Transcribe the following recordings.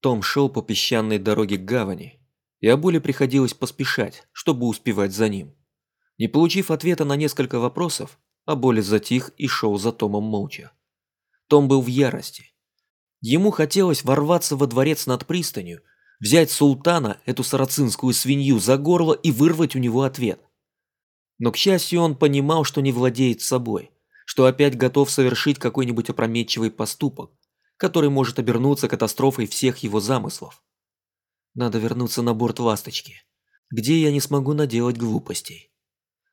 Том шел по песчаной дороге к гавани, и Абуле приходилось поспешать, чтобы успевать за ним. Не получив ответа на несколько вопросов, Аболе затих и шел за Томом молча. Том был в ярости. Ему хотелось ворваться во дворец над пристанью, взять султана, эту сарацинскую свинью, за горло и вырвать у него ответ. Но, к счастью, он понимал, что не владеет собой, что опять готов совершить какой-нибудь опрометчивый поступок, который может обернуться катастрофой всех его замыслов. Надо вернуться на борт «Ласточки», где я не смогу наделать глупостей.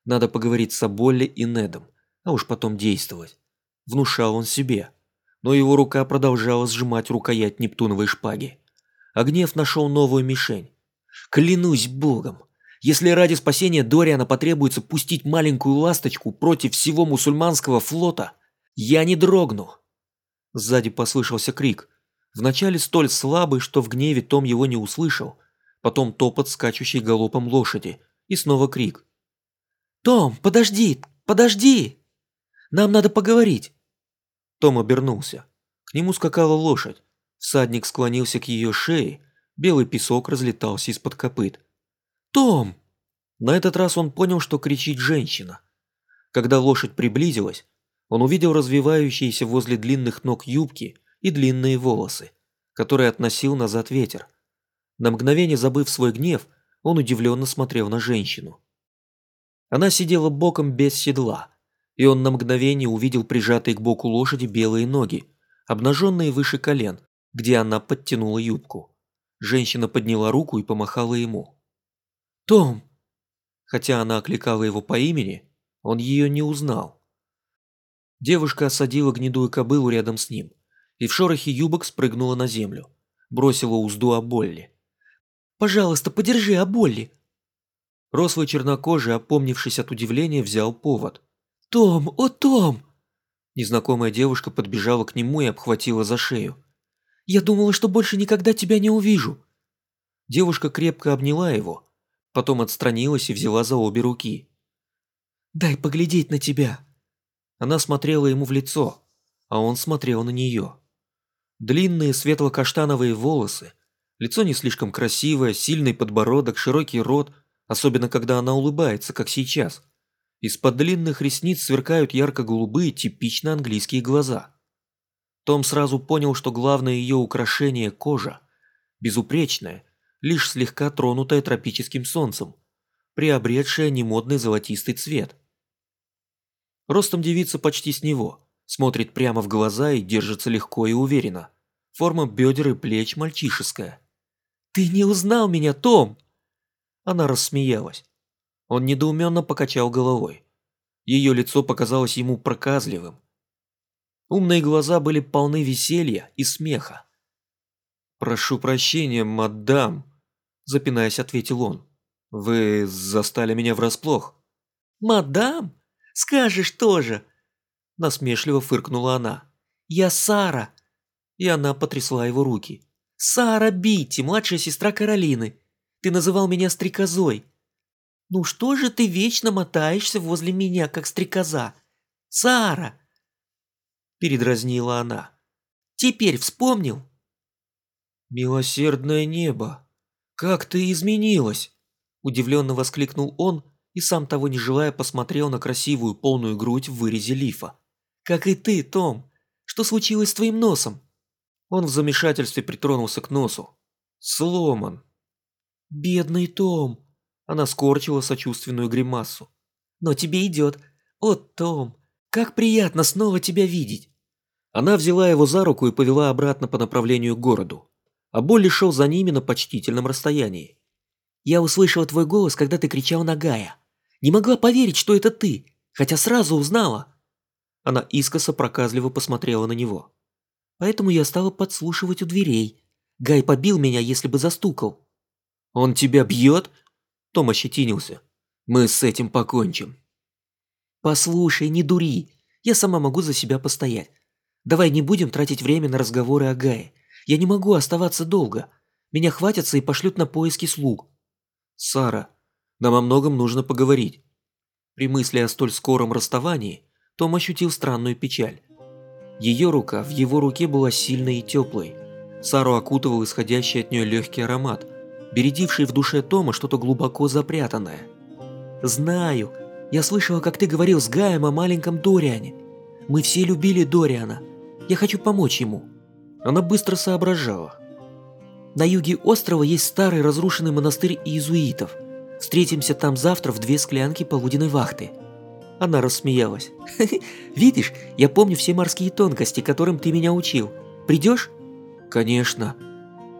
Надо поговорить с Аболли и Недом, а уж потом действовать. Внушал он себе. Но его рука продолжала сжимать рукоять Нептуновой шпаги. А нашел новую мишень. Клянусь богом, если ради спасения Дориана потребуется пустить маленькую ласточку против всего мусульманского флота, я не дрогну. Сзади послышался крик. Вначале столь слабый, что в гневе Том его не услышал. Потом топот скачущей галопом лошади. И снова крик. «Том, подожди! Подожди! Нам надо поговорить!» Том обернулся. К нему скакала лошадь. Всадник склонился к ее шее. Белый песок разлетался из-под копыт. «Том!» На этот раз он понял, что кричит женщина. Когда лошадь приблизилась, он увидел развивающиеся возле длинных ног юбки и длинные волосы, которые относил назад ветер. На мгновение забыв свой гнев, он удивленно смотрел на женщину. Она сидела боком без седла, и он на мгновение увидел прижатые к боку лошади белые ноги, обнаженные выше колен, где она подтянула юбку. Женщина подняла руку и помахала ему. «Том!» Хотя она окликала его по имени, он ее не узнал. Девушка осадила гнедую кобылу рядом с ним и в шорохе юбок спрыгнула на землю. Бросила узду о Болли. «Пожалуйста, подержи о Болли!» Рослый чернокожий, опомнившись от удивления, взял повод. «Том, о Том!» Незнакомая девушка подбежала к нему и обхватила за шею. «Я думала, что больше никогда тебя не увижу!» Девушка крепко обняла его, потом отстранилась и взяла за обе руки. «Дай поглядеть на тебя!» Она смотрела ему в лицо, а он смотрел на нее. Длинные светло-каштановые волосы, лицо не слишком красивое, сильный подбородок, широкий рот, особенно когда она улыбается, как сейчас. Из-под длинных ресниц сверкают ярко-голубые, типично английские глаза. Том сразу понял, что главное ее украшение – кожа. Безупречная, лишь слегка тронутая тропическим солнцем, приобретшая немодный золотистый цвет – Ростом девица почти с него, смотрит прямо в глаза и держится легко и уверенно. Форма бедер и плеч мальчишеская. «Ты не узнал меня, Том!» Она рассмеялась. Он недоуменно покачал головой. Ее лицо показалось ему проказливым. Умные глаза были полны веселья и смеха. «Прошу прощения, мадам», – запинаясь, ответил он. «Вы застали меня врасплох». «Мадам?» Скажешь тоже!» Насмешливо фыркнула она. «Я Сара!» И она потрясла его руки. «Сара Битти, младшая сестра Каролины. Ты называл меня стрекозой. Ну что же ты вечно мотаешься возле меня, как стрекоза? Сара!» Передразнила она. «Теперь вспомнил?» «Милосердное небо! Как ты изменилась!» Удивленно воскликнул он и сам того не желая посмотрел на красивую полную грудь в вырезе лифа. «Как и ты, Том! Что случилось с твоим носом?» Он в замешательстве притронулся к носу. «Сломан!» «Бедный Том!» Она скорчила сочувственную гримасу. «Но тебе идет. О, Том, как приятно снова тебя видеть!» Она взяла его за руку и повела обратно по направлению к городу. А Болли шел за ними на почтительном расстоянии. «Я услышала твой голос, когда ты кричал на Гая. Не могла поверить, что это ты, хотя сразу узнала. Она искоса проказливо посмотрела на него. Поэтому я стала подслушивать у дверей. Гай побил меня, если бы застукал. Он тебя бьет? Том ощетинился. Мы с этим покончим. Послушай, не дури. Я сама могу за себя постоять. Давай не будем тратить время на разговоры о Гае. Я не могу оставаться долго. Меня хватятся и пошлют на поиски слуг. Сара, нам о многом нужно поговорить. При мысли о столь скором расставании Том ощутил странную печаль. Ее рука в его руке была сильной и теплой. Сару окутывал исходящий от нее легкий аромат, бередивший в душе Тома что-то глубоко запрятанное. «Знаю. Я слышала, как ты говорил с Гаем о маленьком Дориане. Мы все любили Дориана. Я хочу помочь ему». Она быстро соображала. «На юге острова есть старый разрушенный монастырь иезуитов. Встретимся там завтра в две склянки полуденной вахты». Она рассмеялась. «Видишь, я помню все морские тонкости, которым ты меня учил. Придешь?» «Конечно».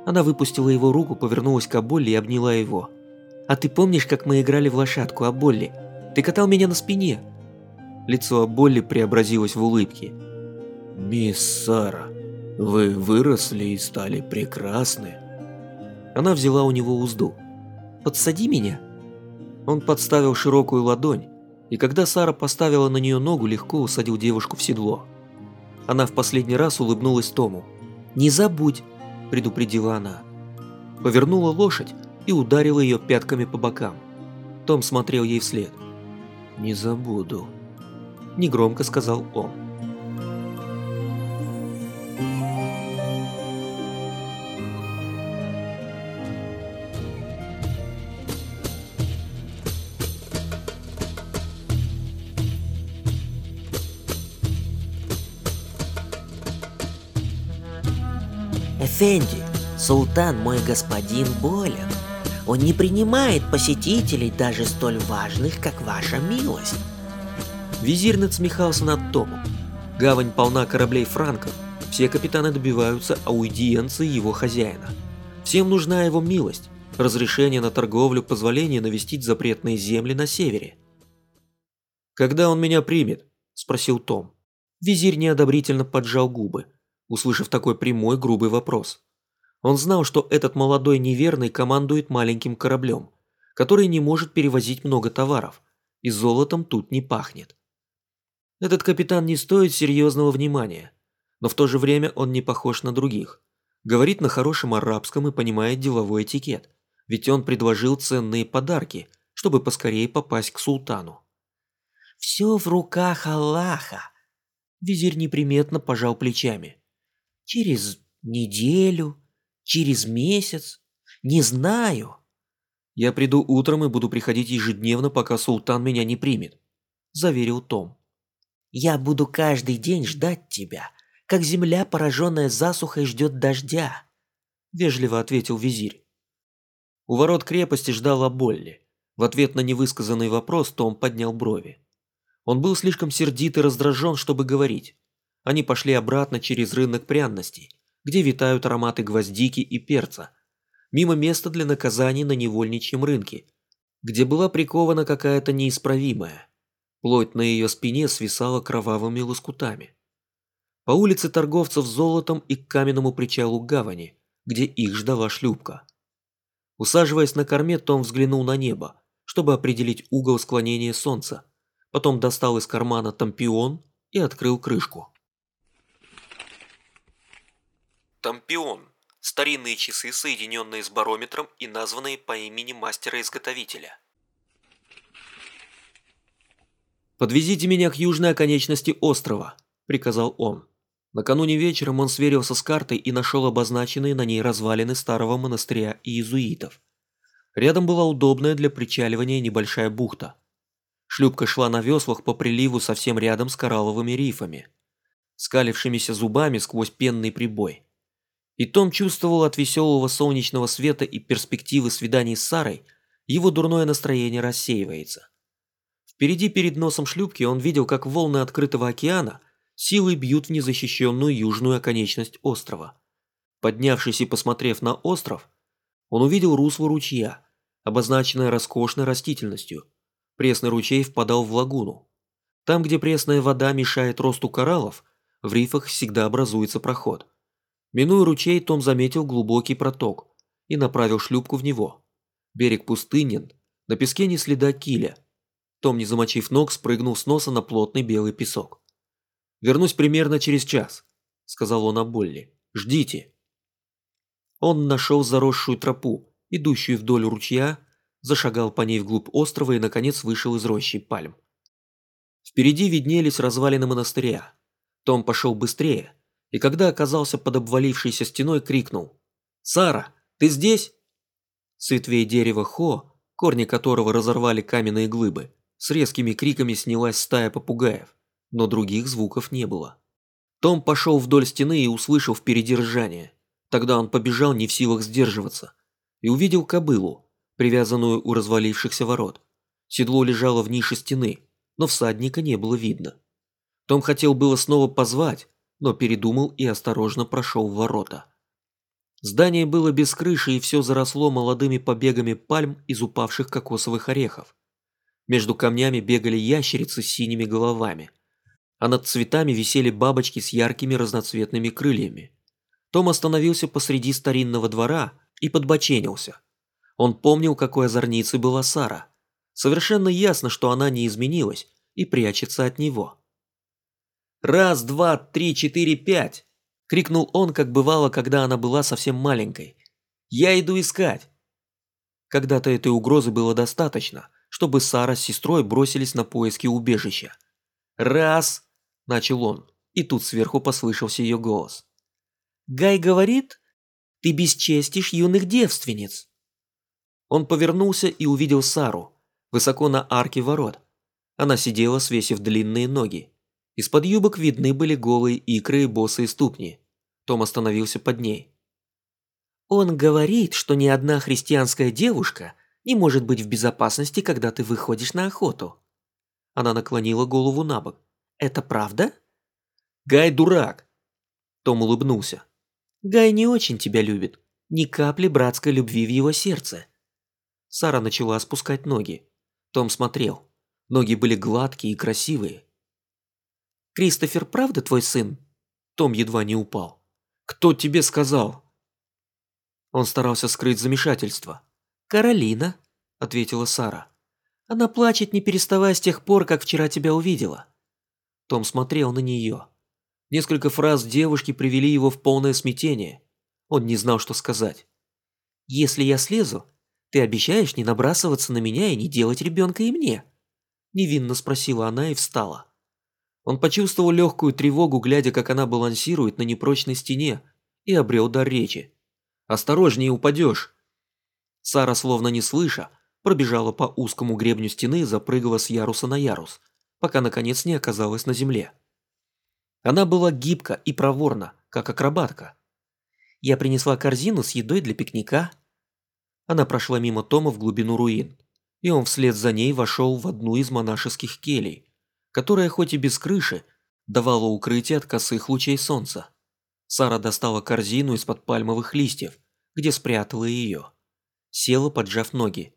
Она выпустила его руку, повернулась к Аболли и обняла его. «А ты помнишь, как мы играли в лошадку, Аболли? Ты катал меня на спине». Лицо Аболли преобразилось в улыбке. «Мисс Сара, вы выросли и стали прекрасны». Она взяла у него узду. «Подсади меня». Он подставил широкую ладонь, и когда Сара поставила на нее ногу, легко усадил девушку в седло. Она в последний раз улыбнулась Тому. «Не забудь!» – предупредила она. Повернула лошадь и ударила ее пятками по бокам. Том смотрел ей вслед. «Не забуду», – негромко сказал он. Эфенди, султан мой господин болен. Он не принимает посетителей даже столь важных, как ваша милость. Визирь надсмехался над Томом. Гавань полна кораблей франков. Все капитаны добиваются аудиенции его хозяина. Всем нужна его милость, разрешение на торговлю, позволение навестить запретные земли на севере. «Когда он меня примет?» – спросил Том. Визирь неодобрительно поджал губы услышав такой прямой грубый вопрос. Он знал, что этот молодой неверный командует маленьким кораблем, который не может перевозить много товаров, и золотом тут не пахнет. Этот капитан не стоит серьезного внимания, но в то же время он не похож на других. Говорит на хорошем арабском и понимает деловой этикет, ведь он предложил ценные подарки, чтобы поскорее попасть к султану. «Все в руках Аллаха», Визирь неприметно пожал плечами. Через неделю, через месяц, не знаю. Я приду утром и буду приходить ежедневно, пока султан меня не примет, заверил Том. Я буду каждый день ждать тебя, как земля, пораженная засухой, ждет дождя, вежливо ответил визирь. У ворот крепости ждала Болли. В ответ на невысказанный вопрос Том поднял брови. Он был слишком сердит и раздражен, чтобы говорить. Они пошли обратно через рынок пряностей, где витают ароматы гвоздики и перца, мимо места для наказаний на невольничьем рынке, где была прикована какая-то неисправимая. Плоть на ее спине свисала кровавыми лоскутами. По улице торговцев золотом и к каменному причалу гавани, где их ждала шлюпка. Усаживаясь на корме, Том взглянул на небо, чтобы определить угол склонения солнца. Потом достал из кармана тампион и открыл крышку. Тампион – старинные часы, соединенные с барометром и названные по имени мастера-изготовителя. «Подвезите меня к южной оконечности острова», – приказал он. Накануне вечером он сверился с картой и нашел обозначенные на ней развалины старого монастыря иезуитов. Рядом была удобная для причаливания небольшая бухта. Шлюпка шла на веслах по приливу совсем рядом с коралловыми рифами, скалившимися зубами сквозь пенный прибой. И Том чувствовал от веселого солнечного света и перспективы свиданий с Сарой, его дурное настроение рассеивается. Впереди перед носом шлюпки он видел, как волны открытого океана силой бьют в незащищенную южную оконечность острова. Поднявшись и посмотрев на остров, он увидел русло ручья, обозначенное роскошной растительностью. Пресный ручей впадал в лагуну. Там, где пресная вода мешает росту кораллов, в рифах всегда образуется проход – Минуя ручей, Том заметил глубокий проток и направил шлюпку в него. Берег пустынен, на песке не следа киля. Том, не замочив ног, спрыгнул с носа на плотный белый песок. «Вернусь примерно через час», — сказал он Аболли. «Ждите». Он нашел заросшую тропу, идущую вдоль ручья, зашагал по ней вглубь острова и, наконец, вышел из рощи пальм. Впереди виднелись развалины монастыря. Том пошел быстрее, и когда оказался под обвалившейся стеной, крикнул «Сара, ты здесь?» С ветвей дерева Хо, корни которого разорвали каменные глыбы, с резкими криками снялась стая попугаев, но других звуков не было. Том пошел вдоль стены и услышал впереди ржание. Тогда он побежал не в силах сдерживаться и увидел кобылу, привязанную у развалившихся ворот. Седло лежало в нише стены, но всадника не было видно. Том хотел было снова позвать, но передумал и осторожно прошел в ворота. Здание было без крыши и все заросло молодыми побегами пальм из упавших кокосовых орехов. Между камнями бегали ящерицы с синими головами, а над цветами висели бабочки с яркими разноцветными крыльями. Том остановился посреди старинного двора и подбоченился. Он помнил, какой озорницей была Сара. Совершенно ясно, что она не изменилась и прячется от него. «Раз, два, три, четыре, пять!» – крикнул он, как бывало, когда она была совсем маленькой. «Я иду искать!» Когда-то этой угрозы было достаточно, чтобы Сара с сестрой бросились на поиски убежища. «Раз!» – начал он, и тут сверху послышался ее голос. «Гай говорит, ты бесчестишь юных девственниц!» Он повернулся и увидел Сару, высоко на арке ворот. Она сидела, свесив длинные ноги. Из-под юбок видны были голые икры и босые ступни. Том остановился под ней. «Он говорит, что ни одна христианская девушка не может быть в безопасности, когда ты выходишь на охоту». Она наклонила голову на бок. «Это правда?» «Гай дурак!» Том улыбнулся. «Гай не очень тебя любит. Ни капли братской любви в его сердце». Сара начала спускать ноги. Том смотрел. Ноги были гладкие и красивые. «Кристофер, правда твой сын?» Том едва не упал. «Кто тебе сказал?» Он старался скрыть замешательство. «Каролина», — ответила Сара. «Она плачет, не переставая с тех пор, как вчера тебя увидела». Том смотрел на нее. Несколько фраз девушки привели его в полное смятение. Он не знал, что сказать. «Если я слезу, ты обещаешь не набрасываться на меня и не делать ребенка и мне?» Невинно спросила она и встала. Он почувствовал легкую тревогу, глядя, как она балансирует на непрочной стене, и обрел дар речи. «Осторожнее упадешь!» Сара, словно не слыша, пробежала по узкому гребню стены и запрыгала с яруса на ярус, пока наконец не оказалась на земле. Она была гибка и проворна, как акробатка. Я принесла корзину с едой для пикника. Она прошла мимо Тома в глубину руин, и он вслед за ней вошел в одну из монашеских келей, которая хоть и без крыши, давала укрытие от косых лучей солнца. Сара достала корзину из-под пальмовых листьев, где спрятала ее. Села, поджав ноги.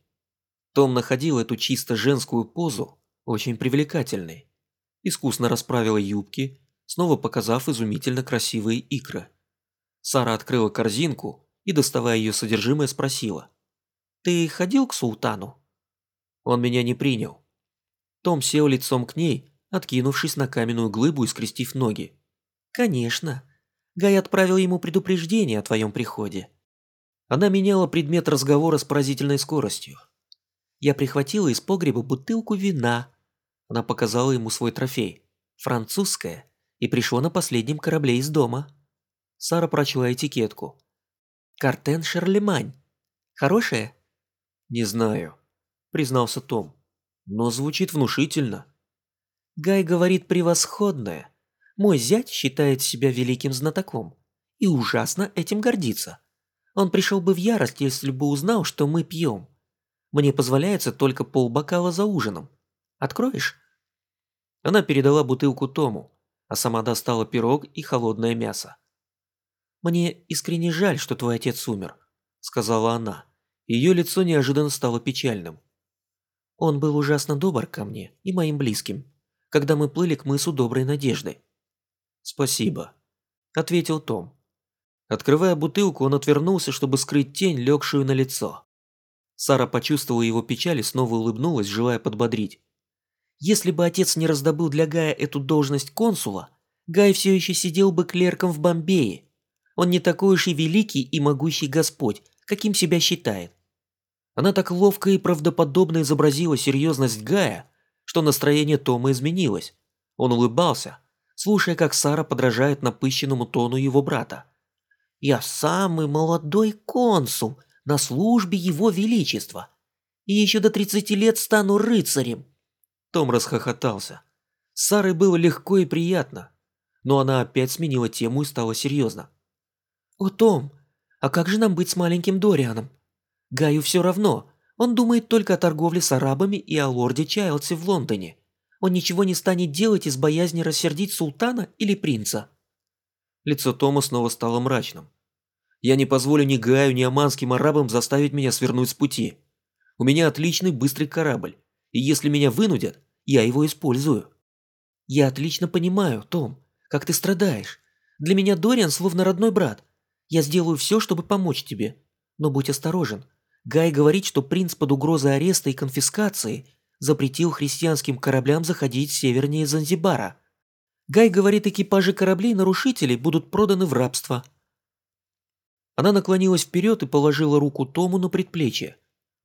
Том находил эту чисто женскую позу очень привлекательной. Искусно расправила юбки, снова показав изумительно красивые икры. Сара открыла корзинку и, доставая ее содержимое, спросила. «Ты ходил к султану?» Он меня не принял. Том сел лицом к ней откинувшись на каменную глыбу и скрестив ноги. «Конечно. Гай отправил ему предупреждение о твоем приходе». Она меняла предмет разговора с поразительной скоростью. «Я прихватила из погреба бутылку вина». Она показала ему свой трофей. «Французское. И пришло на последнем корабле из дома». Сара прочла этикетку. «Картен Шарлемань. Хорошее?» «Не знаю», признался Том. «Но звучит внушительно». Гай говорит превосходное. Мой зять считает себя великим знатоком и ужасно этим гордится. Он пришел бы в ярость, если бы узнал, что мы пьем. Мне позволяется только полбокала за ужином. Откроешь?» Она передала бутылку Тому, а сама достала пирог и холодное мясо. «Мне искренне жаль, что твой отец умер», — сказала она. Ее лицо неожиданно стало печальным. «Он был ужасно добр ко мне и моим близким когда мы плыли к мысу Доброй Надежды. «Спасибо», – ответил Том. Открывая бутылку, он отвернулся, чтобы скрыть тень, легшую на лицо. Сара почувствовала его печаль и снова улыбнулась, желая подбодрить. Если бы отец не раздобыл для Гая эту должность консула, Гай все еще сидел бы клерком в Бомбее. Он не такой уж и великий и могущий Господь, каким себя считает. Она так ловко и правдоподобно изобразила серьезность Гая, что настроение Тома изменилось. Он улыбался, слушая, как Сара подражает напыщенному тону его брата. «Я самый молодой консул на службе его величества, и еще до 30 лет стану рыцарем!» Том расхохотался. С Сарой было легко и приятно, но она опять сменила тему и стала серьезно. «О, Том, а как же нам быть с маленьким Дорианом? Гаю все равно, он думает только о торговле с арабами и о лорде Чайлдсе в Лондоне. Он ничего не станет делать из боязни рассердить султана или принца». Лицо Тома снова стало мрачным. «Я не позволю ни Гаю, ни аманским арабам заставить меня свернуть с пути. У меня отличный быстрый корабль, и если меня вынудят, я его использую». «Я отлично понимаю, Том, как ты страдаешь. Для меня Дориан словно родной брат. Я сделаю все, чтобы помочь тебе. Но будь осторожен. Гай говорит, что принц под угрозой ареста и конфискации запретил христианским кораблям заходить севернее Занзибара. Гай говорит, экипажи кораблей-нарушителей будут проданы в рабство. Она наклонилась вперед и положила руку Тому на предплечье.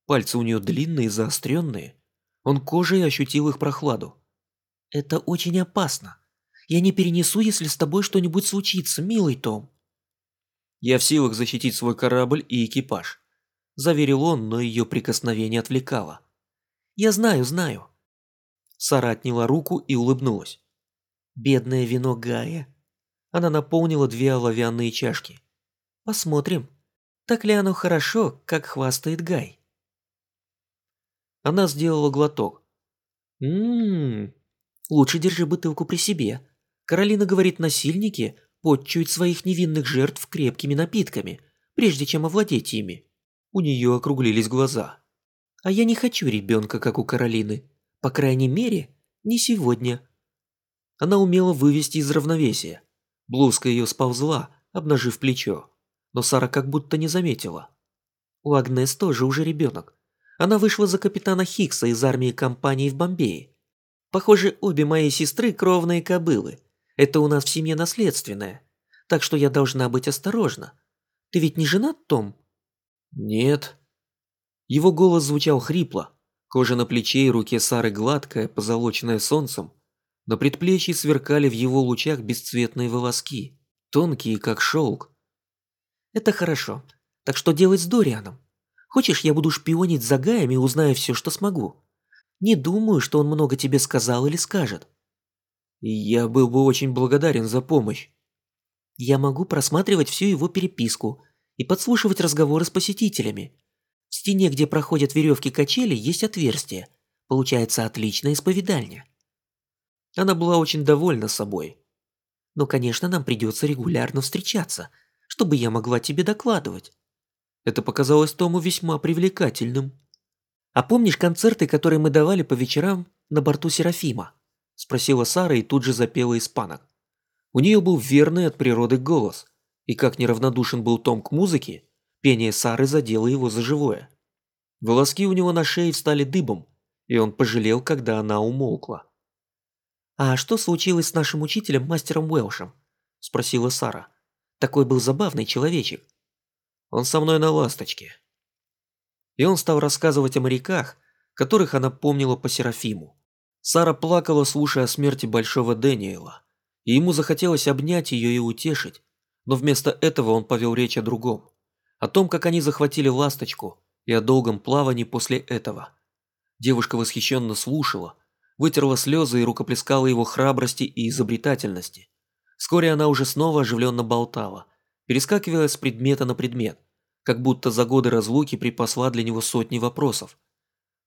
Пальцы у нее длинные, заостренные. Он кожей ощутил их прохладу. «Это очень опасно. Я не перенесу, если с тобой что-нибудь случится, милый Том». «Я в силах защитить свой корабль и экипаж», – заверил он, но ее прикосновение отвлекало. «Я знаю, знаю». Сара отняла руку и улыбнулась. Бедное вино Гая. Она наполнила две оловянные чашки. Посмотрим, так ли оно хорошо, как хвастает Гай. Она сделала глоток. Ммм, лучше держи бутылку при себе. Каролина говорит, насильники подчуют своих невинных жертв крепкими напитками, прежде чем овладеть ими. У нее округлились глаза. А я не хочу ребенка, как у Каролины. По крайней мере, не сегодня. Она умела вывести из равновесия. Блузка ее сползла, обнажив плечо. Но Сара как будто не заметила. У Агнес тоже уже ребенок. Она вышла за капитана Хикса из армии компании в Бомбее. Похоже, обе мои сестры кровные кобылы. Это у нас в семье наследственное. Так что я должна быть осторожна. Ты ведь не женат, Том? Нет. Его голос звучал хрипло. Кожа на плече и руке Сары гладкая, позолоченная солнцем, на предплечье сверкали в его лучах бесцветные волоски, тонкие, как шелк. «Это хорошо. Так что делать с Дорианом? Хочешь, я буду шпионить за Гаем и узнаю все, что смогу? Не думаю, что он много тебе сказал или скажет». «Я был бы очень благодарен за помощь». «Я могу просматривать всю его переписку и подслушивать разговоры с посетителями. В стене, где проходят веревки качели, есть отверстие. Получается отличная исповедальня». Она была очень довольна собой. Но, конечно, нам придется регулярно встречаться, чтобы я могла тебе докладывать. Это показалось Тому весьма привлекательным. А помнишь концерты, которые мы давали по вечерам на борту Серафима? Спросила Сара и тут же запела испанок. У нее был верный от природы голос, и как неравнодушен был Том к музыке, пение Сары задело его за живое. Волоски у него на шее встали дыбом, и он пожалел, когда она умолкла. «А что случилось с нашим учителем, мастером Уэлшем?» – спросила Сара. «Такой был забавный человечек». «Он со мной на ласточке». И он стал рассказывать о моряках, которых она помнила по Серафиму. Сара плакала, слушая о смерти Большого Дэниела, и ему захотелось обнять ее и утешить, но вместо этого он повел речь о другом, о том, как они захватили ласточку и о долгом плавании после этого. Девушка восхищенно слушала – вытерла слезы и рукоплескала его храбрости и изобретательности. Вскоре она уже снова оживленно болтала, перескакивая с предмета на предмет, как будто за годы разлуки припасла для него сотни вопросов.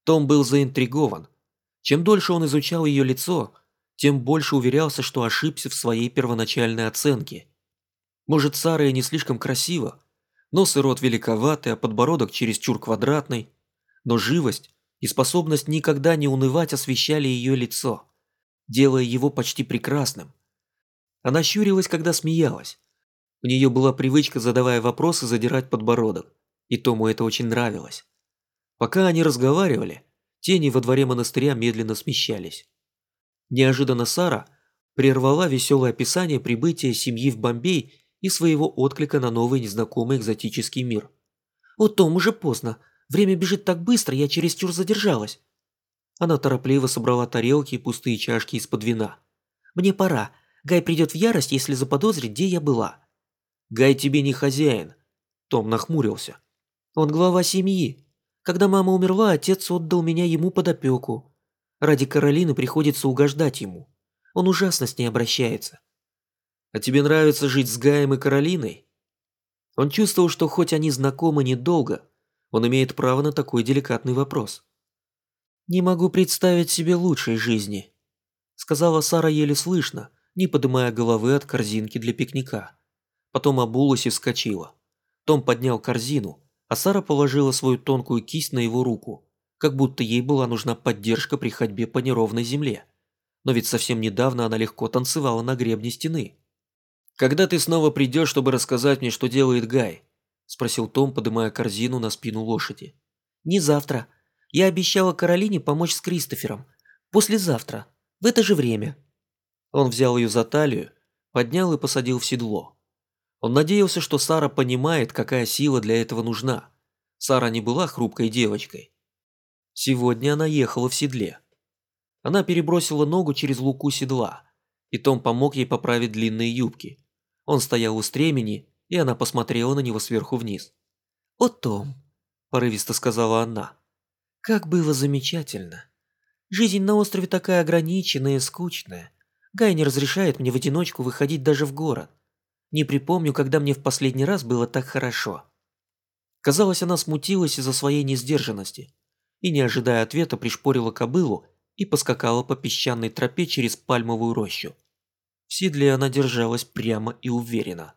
Том был заинтригован. Чем дольше он изучал ее лицо, тем больше уверялся, что ошибся в своей первоначальной оценке. Может, Сара и не слишком красива, нос и рот великоваты, а подбородок чересчур квадратный, но живость и способность никогда не унывать освещали ее лицо, делая его почти прекрасным. Она щурилась, когда смеялась. У нее была привычка, задавая вопросы, задирать подбородок, и Тому это очень нравилось. Пока они разговаривали, тени во дворе монастыря медленно смещались. Неожиданно Сара прервала веселое описание прибытия семьи в Бомбей и своего отклика на новый незнакомый экзотический мир. «О, Том, уже поздно. Время бежит так быстро, я чересчур задержалась». Она торопливо собрала тарелки и пустые чашки из-под вина. «Мне пора. Гай придет в ярость, если заподозрит, где я была». «Гай тебе не хозяин», – Том нахмурился. «Он глава семьи. Когда мама умерла, отец отдал меня ему под опеку. Ради Каролины приходится угождать ему. Он ужасно с ней обращается». «А тебе нравится жить с Гаем и Каролиной?» Он чувствовал, что хоть они знакомы недолго, он имеет право на такой деликатный вопрос. «Не могу представить себе лучшей жизни», – сказала Сара еле слышно, не поднимая головы от корзинки для пикника. Потом обулась и вскочила. Том поднял корзину, а Сара положила свою тонкую кисть на его руку, как будто ей была нужна поддержка при ходьбе по неровной земле. Но ведь совсем недавно она легко танцевала на гребне стены. «Когда ты снова придешь, чтобы рассказать мне, что делает Гай?» – спросил Том, поднимая корзину на спину лошади. «Не завтра», я обещала Каролине помочь с Кристофером. Послезавтра. В это же время». Он взял ее за талию, поднял и посадил в седло. Он надеялся, что Сара понимает, какая сила для этого нужна. Сара не была хрупкой девочкой. Сегодня она ехала в седле. Она перебросила ногу через луку седла, и Том помог ей поправить длинные юбки. Он стоял у стремени, и она посмотрела на него сверху вниз. «О, Том», – порывисто сказала она, как было замечательно. Жизнь на острове такая ограниченная и скучная. Гай не разрешает мне в одиночку выходить даже в город. Не припомню, когда мне в последний раз было так хорошо. Казалось, она смутилась из-за своей несдержанности и, не ожидая ответа, пришпорила кобылу и поскакала по песчаной тропе через пальмовую рощу. В седле она держалась прямо и уверенно.